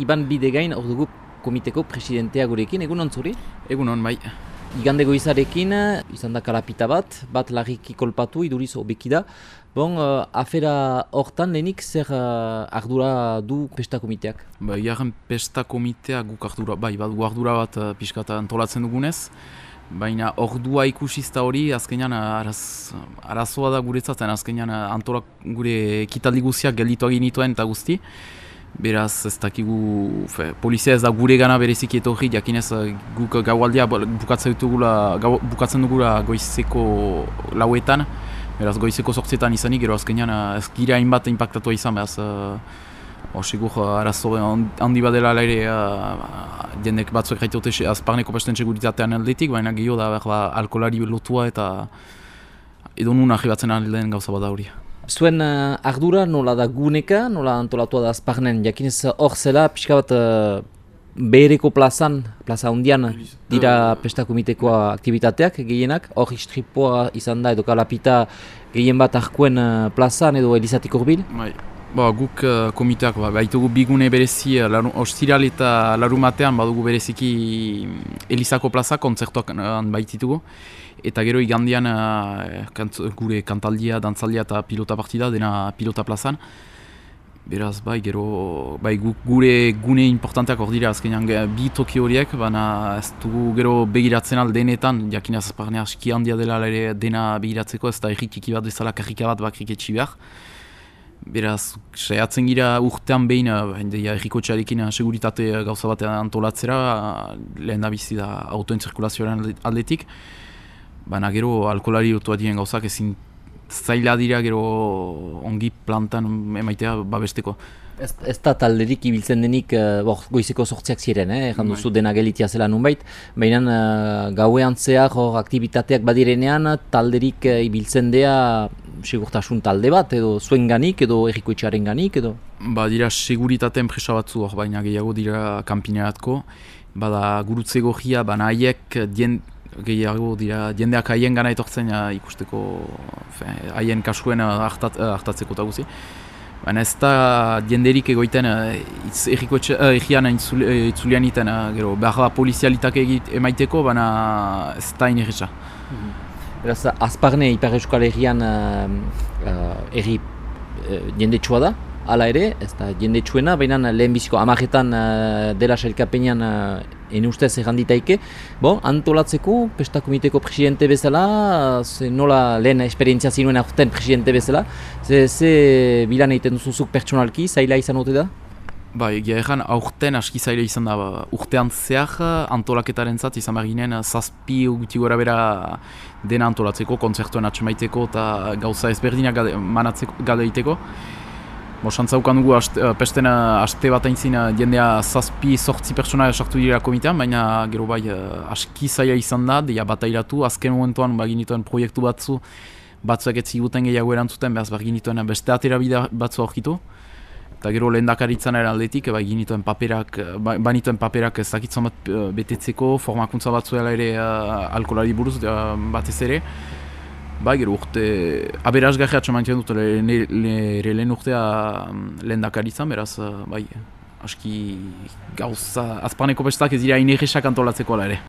Iban Bidegain hor dugu komiteko presidentea gurekin, egun ontzuri? Egun on, bai. Igande goizarekin, izan da kalapita bat, bat larriki kolpatu, iduriz obeki da. Bon, uh, afera hortan lehenik zer uh, ardura du pesta komiteak? Ba, iaren pesta komiteak guk ardura, bai, bat gu ardura bat uh, pixkata antolatzen dugunez. Baina ordua ikusizta hori, azkenean araz, arazoa da guretzatzen, azkenean antolak gure ekitaldi guztiak gelditu egin nituen eta guzti. Beraz, ez dakigu, fe, polizia ez da gure gana bereziki etorri, jakinez guk gaualdia bukatzen dugula, gau, bukatzen dugula goizeko lauetan. Beraz, goizeko sortzetan izanik, gero azkenean ez gira hainbat impactatua izan, beraz, uh, segur arazo handi badela ere uh, jendek batzuek gaitote azparneko pesten seguritatean aldetik, baina gehiago da ba, alkolari lotua eta edo nun ahi batzen aldean gauza bada hori. Zuen uh, ardura nola da guneka, nola antolatua da azparnen, jakinez hor zela, pixka bat uh, behereko plazan, plaza hundian, dira pesta komitekoa aktivitateak gehienak, hor istripoa izan da edo kalapita gehien bat arkuen uh, plazan edo elizatik horbil? Bai. Ba, guk uh, komiteak, ba, baitugu bigune berezi, uh, ostiral eta larumatean badugu bereziki Elizako plaza kontzertuak uh, baititugu. Eta gero igandian uh, kant, gure kantaldia, dantzaldia eta pilota partida dena pilota plazan. Beraz, bai, gero, bai, gure gune importanteak hor dira azkenean bi toki horiek, baina ez dugu gero begiratzen aldenetan, jakinaz azparnea aski handia dela ere dena begiratzeko, ez da errikiki bat bezala karrika bat bakrik etxi behar. Beraz, saiatzen gira urtean behin, ja, erriko txarekin seguritate gauza batean antolatzera, lehen da bizi da autoen zirkulazioaren aldetik. Baina gero alkolari otua diren gauzak ezin zaila dira gero ongi plantan emaitea babesteko. Ez, ez da talderik ibiltzen denik uh, goizeko sortziak ziren, eh? Egan duzu dena gelitia zela nunbait. Baina uh, gauean zehar hor aktivitateak badirenean talderik uh, ibiltzen dea segurtasun talde bat edo zuen ganik edo errikoetxearen ganik edo? Ba dira seguritate enpresa batzu hor baina gehiago dira kanpineratko. Bada gurutze gogia, baina haiek dien, gehiago dira jendeak haien gana etortzen ja, ikusteko haien kasuen hartat, hartatzeko eta guzi. Baina ez da jenderik egoiten egian itzulean iten, gero behar da polizialitak egit emaiteko, baina ez da inerreza. Beraz, azparne Ipar Euskal Herrian uh, uh, erri uh, jendetsua da, hala ere, ez da jendetsuena, baina lehen biziko amaretan uh, dela sailkapenean uh, ene ustez erranditaike. Bon, antolatzeko, pesta komiteko presidente bezala, ze nola lehen esperientzia zinuen aurten presidente bezala, ze, ze bilan egiten duzuzuk pertsonalki, zaila izan ote da? Ba, egia ezan, aurten aski zaila izan da, ba, urtean zehar antolaketaren zat, izan behar ginen, zazpi guti gora bera dena antolatzeko, konzertuen atxemaiteko eta gauza ezberdinak gade, manatzeko gade egiteko. Bo, santzaukan dugu aste, pestena aste bat aintzin jendea zazpi sortzi pertsona sartu dira komitean, baina gero bai aski zaila izan da, deia bat airatu, azken momentuan baginituen proiektu batzu, batzuak ez ziguten gehiago erantzuten, behaz baginituen beste atera bide batzu aurkitu eta gero lehen dakaritzen aldetik, ba, ginituen paperak, ba, banituen paperak ez dakitzen bat betetzeko, formakuntza batzuela ere uh, alkolari buruz uh, batez ere. Ba, gero urte, aberazgarri atxamantzen dut, ere lehen urtea lehen dakaritzen, beraz, bai, aski gauza, azpaneko bestak ez dira inerresak antolatzeko ere.